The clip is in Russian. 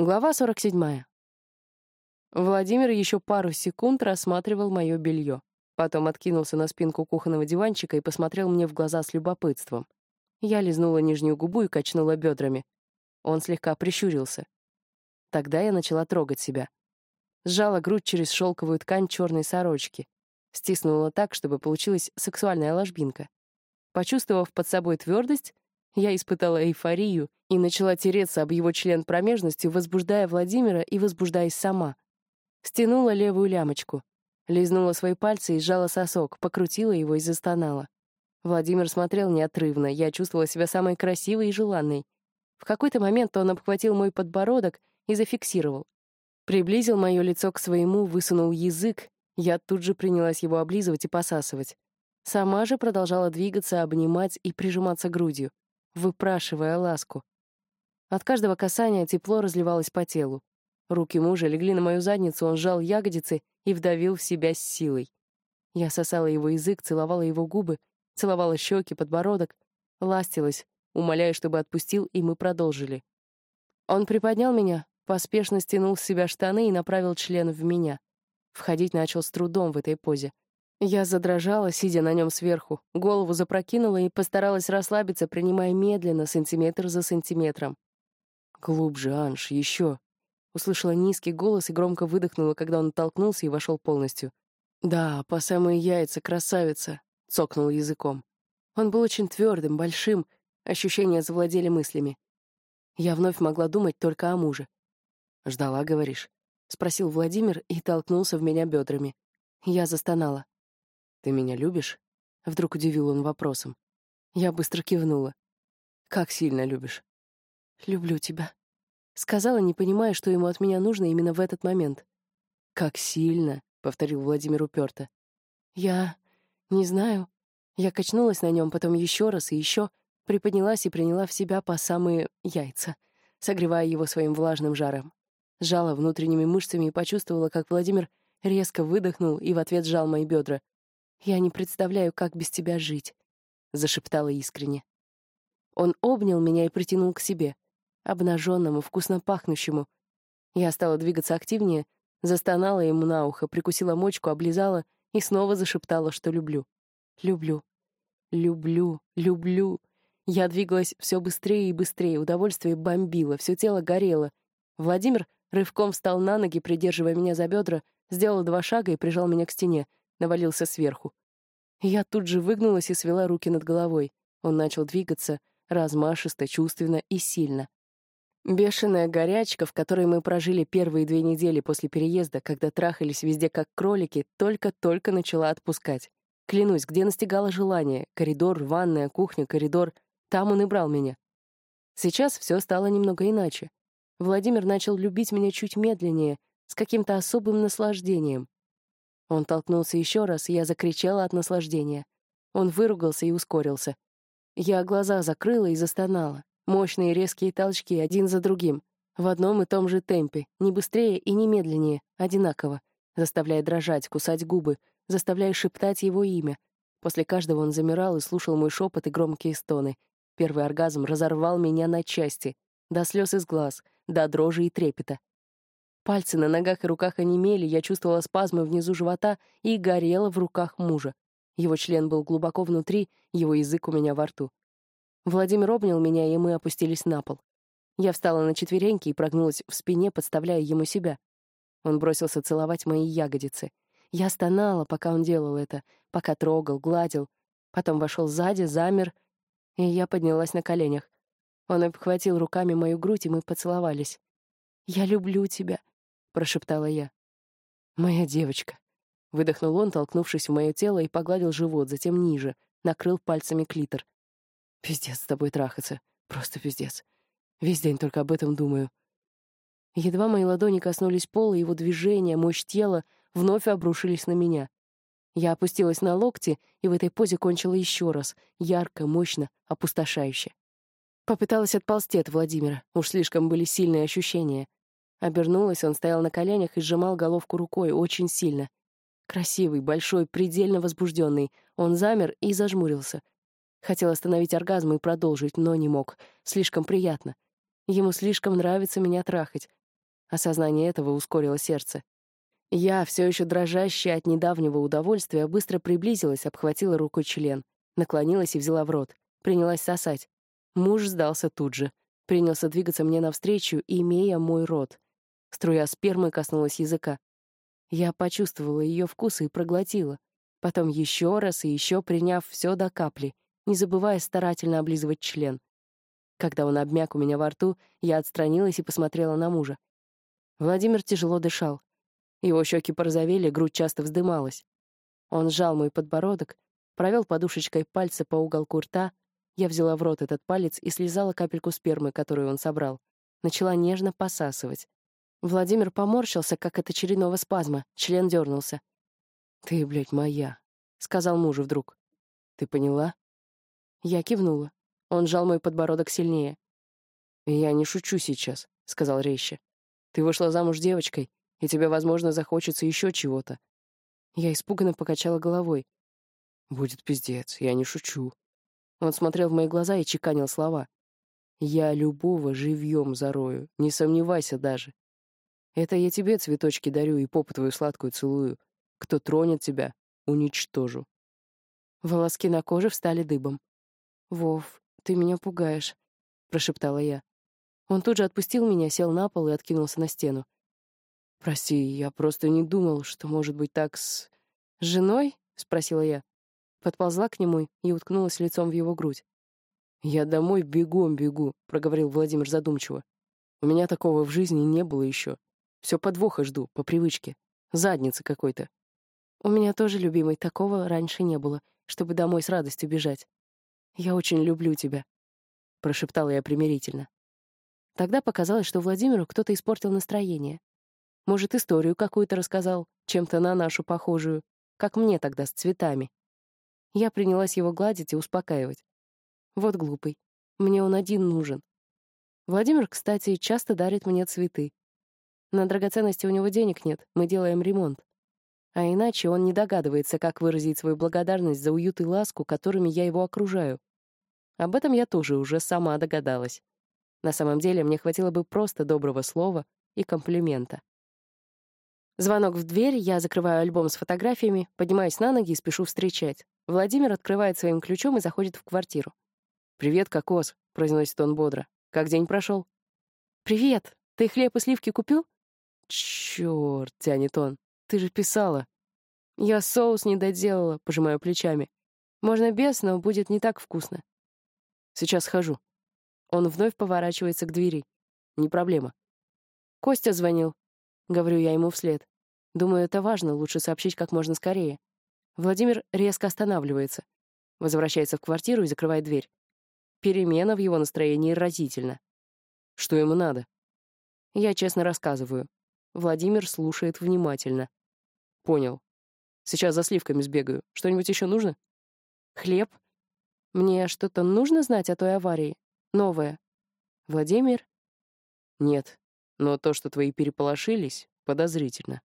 Глава 47. Владимир еще пару секунд рассматривал мое белье. Потом откинулся на спинку кухонного диванчика и посмотрел мне в глаза с любопытством. Я лизнула нижнюю губу и качнула бедрами. Он слегка прищурился. Тогда я начала трогать себя. Сжала грудь через шелковую ткань черной сорочки. Стиснула так, чтобы получилась сексуальная ложбинка. Почувствовав под собой твердость, я испытала эйфорию и начала тереться об его член промежностью, возбуждая Владимира и возбуждаясь сама. Стянула левую лямочку, лизнула свои пальцы и сжала сосок, покрутила его и застонала. Владимир смотрел неотрывно, я чувствовала себя самой красивой и желанной. В какой-то момент он обхватил мой подбородок и зафиксировал. Приблизил мое лицо к своему, высунул язык, я тут же принялась его облизывать и посасывать. Сама же продолжала двигаться, обнимать и прижиматься грудью выпрашивая ласку. От каждого касания тепло разливалось по телу. Руки мужа легли на мою задницу, он сжал ягодицы и вдавил в себя с силой. Я сосала его язык, целовала его губы, целовала щеки, подбородок, ластилась, умоляя, чтобы отпустил, и мы продолжили. Он приподнял меня, поспешно стянул с себя штаны и направил член в меня. Входить начал с трудом в этой позе. Я задрожала, сидя на нем сверху, голову запрокинула и постаралась расслабиться, принимая медленно, сантиметр за сантиметром. «Глубже, Анж, еще!» Услышала низкий голос и громко выдохнула, когда он толкнулся и вошел полностью. «Да, по самые яйца, красавица!» — цокнул языком. Он был очень твердым, большим, ощущения завладели мыслями. Я вновь могла думать только о муже. «Ждала, говоришь?» — спросил Владимир и толкнулся в меня бедрами. Я застонала. «Ты меня любишь?» — вдруг удивил он вопросом. Я быстро кивнула. «Как сильно любишь?» «Люблю тебя», — сказала, не понимая, что ему от меня нужно именно в этот момент. «Как сильно», — повторил Владимир уперто. «Я... не знаю». Я качнулась на нем, потом еще раз и еще, приподнялась и приняла в себя по самые яйца, согревая его своим влажным жаром. Сжала внутренними мышцами и почувствовала, как Владимир резко выдохнул и в ответ сжал мои бедра. «Я не представляю, как без тебя жить», — зашептала искренне. Он обнял меня и притянул к себе, обнаженному, вкусно пахнущему. Я стала двигаться активнее, застонала ему на ухо, прикусила мочку, облизала и снова зашептала, что люблю. Люблю. Люблю. Люблю. Я двигалась все быстрее и быстрее, удовольствие бомбило, все тело горело. Владимир рывком встал на ноги, придерживая меня за бедра, сделал два шага и прижал меня к стене навалился сверху. Я тут же выгнулась и свела руки над головой. Он начал двигаться, размашисто, чувственно и сильно. Бешеная горячка, в которой мы прожили первые две недели после переезда, когда трахались везде как кролики, только-только начала отпускать. Клянусь, где настигало желание — коридор, ванная, кухня, коридор — там он и брал меня. Сейчас все стало немного иначе. Владимир начал любить меня чуть медленнее, с каким-то особым наслаждением. Он толкнулся еще раз, и я закричала от наслаждения. Он выругался и ускорился. Я глаза закрыла и застонала. Мощные резкие толчки, один за другим. В одном и том же темпе, не быстрее и не медленнее, одинаково, заставляя дрожать, кусать губы, заставляя шептать его имя. После каждого он замирал и слушал мой шепот и громкие стоны. Первый оргазм разорвал меня на части, до слез из глаз, до дрожи и трепета. Пальцы на ногах и руках онемели, я чувствовала спазмы внизу живота и горела в руках мужа. Его член был глубоко внутри, его язык у меня во рту. Владимир обнял меня, и мы опустились на пол. Я встала на четвереньки и прогнулась в спине, подставляя ему себя. Он бросился целовать мои ягодицы. Я стонала, пока он делал это, пока трогал, гладил. Потом вошел сзади, замер, и я поднялась на коленях. Он обхватил руками мою грудь, и мы поцеловались. «Я люблю тебя», прошептала я. «Моя девочка», — выдохнул он, толкнувшись в мое тело, и погладил живот, затем ниже, накрыл пальцами клитор. «Пиздец с тобой трахаться. Просто пиздец. Весь день только об этом думаю». Едва мои ладони коснулись пола, его движения, мощь тела вновь обрушились на меня. Я опустилась на локти и в этой позе кончила еще раз, ярко, мощно, опустошающе. Попыталась отползти от Владимира, уж слишком были сильные ощущения. Обернулась, он стоял на коленях и сжимал головку рукой очень сильно. Красивый, большой, предельно возбужденный. Он замер и зажмурился. Хотел остановить оргазм и продолжить, но не мог. Слишком приятно. Ему слишком нравится меня трахать. Осознание этого ускорило сердце. Я, все еще дрожащая от недавнего удовольствия, быстро приблизилась, обхватила рукой член, наклонилась и взяла в рот. Принялась сосать. Муж сдался тут же. Принялся двигаться мне навстречу, имея мой рот. Струя спермы коснулась языка. Я почувствовала ее вкус и проглотила. Потом еще раз и еще приняв все до капли, не забывая старательно облизывать член. Когда он обмяк у меня во рту, я отстранилась и посмотрела на мужа. Владимир тяжело дышал. Его щеки порозовели, грудь часто вздымалась. Он сжал мой подбородок, провел подушечкой пальца по уголку рта. Я взяла в рот этот палец и слезала капельку спермы, которую он собрал. Начала нежно посасывать. Владимир поморщился, как от очередного спазма. Член дернулся. «Ты, блядь, моя», — сказал мужу вдруг. «Ты поняла?» Я кивнула. Он сжал мой подбородок сильнее. «Я не шучу сейчас», — сказал резче. «Ты вышла замуж девочкой, и тебе, возможно, захочется еще чего-то». Я испуганно покачала головой. «Будет пиздец, я не шучу». Он смотрел в мои глаза и чеканил слова. «Я любого живьем зарою, не сомневайся даже. Это я тебе цветочки дарю и попу твою сладкую целую. Кто тронет тебя, уничтожу». Волоски на коже встали дыбом. «Вов, ты меня пугаешь», — прошептала я. Он тут же отпустил меня, сел на пол и откинулся на стену. «Прости, я просто не думал, что может быть так с... с женой?» — спросила я. Подползла к нему и уткнулась лицом в его грудь. «Я домой бегом бегу», — проговорил Владимир задумчиво. «У меня такого в жизни не было еще. Все подвоха жду, по привычке. Задница какой-то. У меня тоже, любимый, такого раньше не было, чтобы домой с радостью бежать. Я очень люблю тебя», — прошептала я примирительно. Тогда показалось, что Владимиру кто-то испортил настроение. Может, историю какую-то рассказал, чем-то на нашу похожую, как мне тогда с цветами. Я принялась его гладить и успокаивать. Вот глупый. Мне он один нужен. Владимир, кстати, часто дарит мне цветы. На драгоценности у него денег нет, мы делаем ремонт. А иначе он не догадывается, как выразить свою благодарность за уют и ласку, которыми я его окружаю. Об этом я тоже уже сама догадалась. На самом деле, мне хватило бы просто доброго слова и комплимента. Звонок в дверь, я закрываю альбом с фотографиями, поднимаюсь на ноги и спешу встречать. Владимир открывает своим ключом и заходит в квартиру. «Привет, кокос», — произносит он бодро. «Как день прошел?» «Привет. Ты хлеб и сливки купил?» «Чёрт», — тянет он, — «ты же писала». «Я соус не доделала», — пожимаю плечами. «Можно без, но будет не так вкусно». «Сейчас схожу». Он вновь поворачивается к двери. «Не проблема». «Костя звонил», — говорю я ему вслед. «Думаю, это важно, лучше сообщить как можно скорее». Владимир резко останавливается, возвращается в квартиру и закрывает дверь. Перемена в его настроении разительна. Что ему надо? Я честно рассказываю. Владимир слушает внимательно. Понял. Сейчас за сливками сбегаю. Что-нибудь еще нужно? Хлеб? Мне что-то нужно знать о той аварии? Новое? Владимир? Нет. Но то, что твои переполошились, подозрительно.